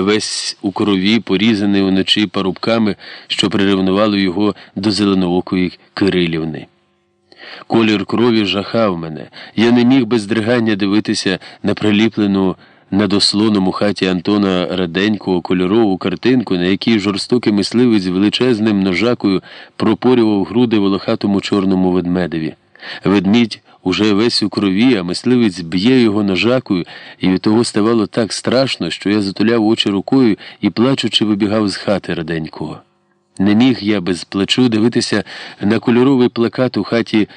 весь у крові, порізаний уночі парубками, що приревнувало його до зеленоокої Кирилівни. Колір крові жахав мене. Я не міг без здригання дивитися на приліплену над ослоном у хаті Антона Раденького кольорову картинку, на якій жорстокий мисливець величезним ножакою пропорював груди волохатому чорному ведмедеві. Ведмідь уже весь у крові, а мисливець б'є його ножакою, і від того ставало так страшно, що я затуляв очі рукою і, плачучи, вибігав з хати Раденького. Не міг я без плачу дивитися на кольоровий плакат у хаті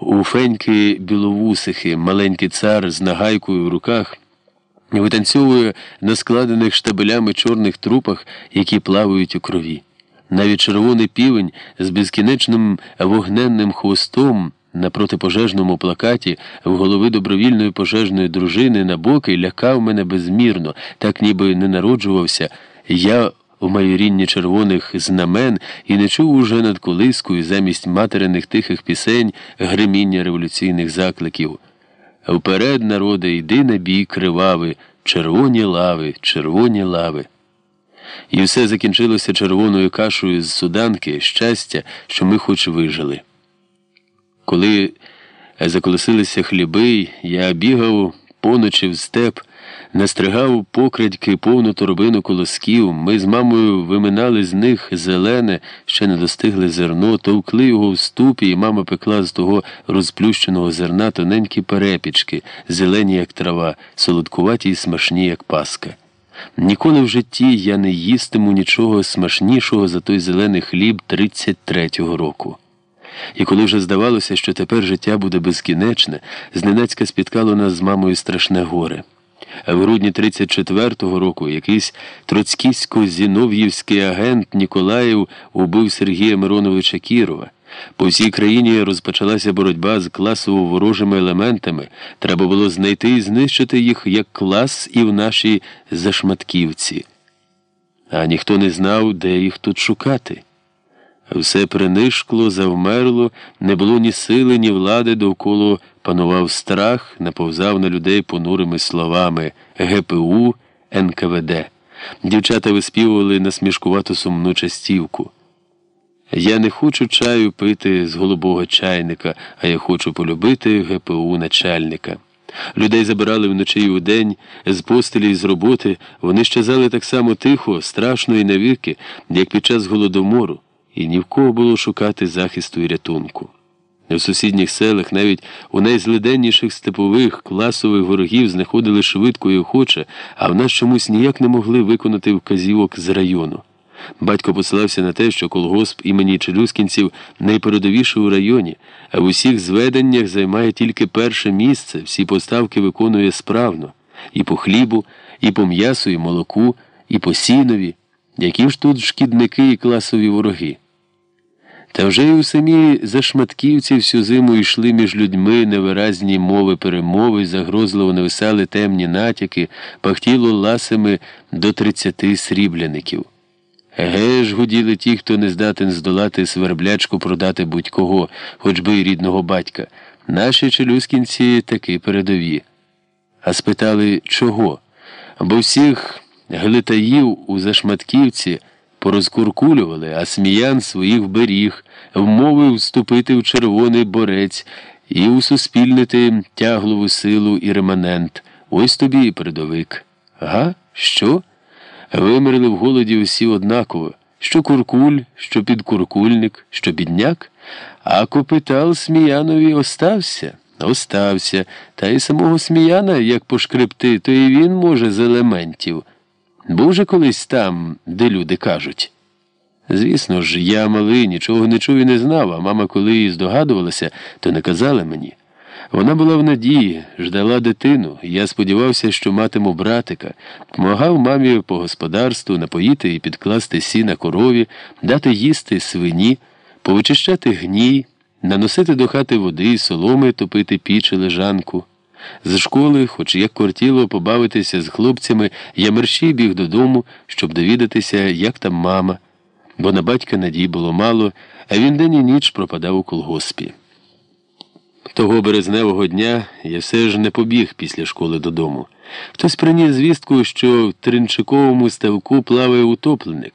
у феньки біловусихи, маленький цар з нагайкою в руках, витанцьовує на складених штабелями чорних трупах, які плавають у крові. Навіть червоний півень з безкінечним вогненним хвостом на протипожежному плакаті в голови добровільної пожежної дружини на боки лякав мене безмірно, так ніби не народжувався. Я у майорінні червоних знамен і не чув уже над колискою замість материних тихих пісень гриміння революційних закликів. Вперед, народи, йди на бій кривави, червоні лави, червоні лави. І все закінчилося червоною кашею з суданки, щастя, що ми хоч вижили. Коли заколосилися хліби, я бігав поночі в степ, настригав покрадьки повну торбину колосків. Ми з мамою виминали з них зелене, ще не достигли зерно, товкли його в ступі, і мама пекла з того розплющеного зерна тоненькі перепічки, зелені, як трава, солодкуваті й смачні, як паска. Ніколи в житті я не їстиму нічого смачнішого за той зелений хліб 33-го року. І коли вже здавалося, що тепер життя буде безкінечне, зненацька спіткало нас з мамою страшне горе. А в грудні 34-го року якийсь троцькісько-зінов'ївський агент Ніколаєв убив Сергія Мироновича Кірова. По всій країні розпочалася боротьба з класово ворожими елементами. Треба було знайти і знищити їх як клас і в нашій зашматківці. А ніхто не знав, де їх тут шукати. Все принишкло, завмерло, не було ні сили, ні влади, довкола панував страх, наповзав на людей понурими словами ГПУ, НКВД. Дівчата виспівували насмішкувату сумну частівку. Я не хочу чаю пити з голубого чайника, а я хочу полюбити ГПУ начальника. Людей забирали вночі і вдень, з постелі і з роботи, вони щезали так само тихо, страшно і навіки, як під час голодомору і ні в кого було шукати захисту і рятунку. У сусідніх селах, навіть у найзлиденніших степових класових ворогів знаходили швидко і охоче, а в нас чомусь ніяк не могли виконати вказівок з району. Батько посилався на те, що колгосп імені Челюскінців найпередовіший у районі, а в усіх зведеннях займає тільки перше місце, всі поставки виконує справно і по хлібу, і по м'ясу, і молоку, і по сінові. Які ж тут шкідники і класові вороги? Та вже й у самій зашматківці всю зиму йшли між людьми невиразні мови перемови, загрозливо нависали темні натяки, пахтіло ласами до тридцяти срібляників. Еге ж гуділи ті, хто не здатен здолати сверблячку продати будь-кого, хоч би й рідного батька. Наші челюскінці таки передові. А спитали чого? Бо всіх. Глитаїв у Зашматківці порозкуркулювали, а сміян своїх беріг, вмовив вступити в червоний борець і усуспільнити тяглову силу і реманент. Ось тобі і передовик. Га? Що? Вимерли в голоді усі однаково. Що куркуль, що підкуркульник, що бідняк, а капітал Сміянові остався. Остався, та й самого Сміяна, як пошкребти, то і він може з елементів. Був же колись там, де люди кажуть. Звісно ж, я малий, нічого не чув і не знав, а мама, коли її здогадувалася, то не казала мені. Вона була в надії, ждала дитину, і я сподівався, що матиму братика, помагав мамі по господарству напоїти і підкласти сіна корові, дати їсти свині, повичищати гній, наносити до хати води, соломи топити піч і лежанку. З школи, хоч як кортіло побавитися з хлопцями, я мерщій біг додому, щоб довідатися, як там мама, бо на батька надій було мало, а він день і ніч пропадав у колгоспі. Того березневого дня я все ж не побіг після школи додому. Хтось приніс звістку, що в Тринчиковому ставку плаває утопленик.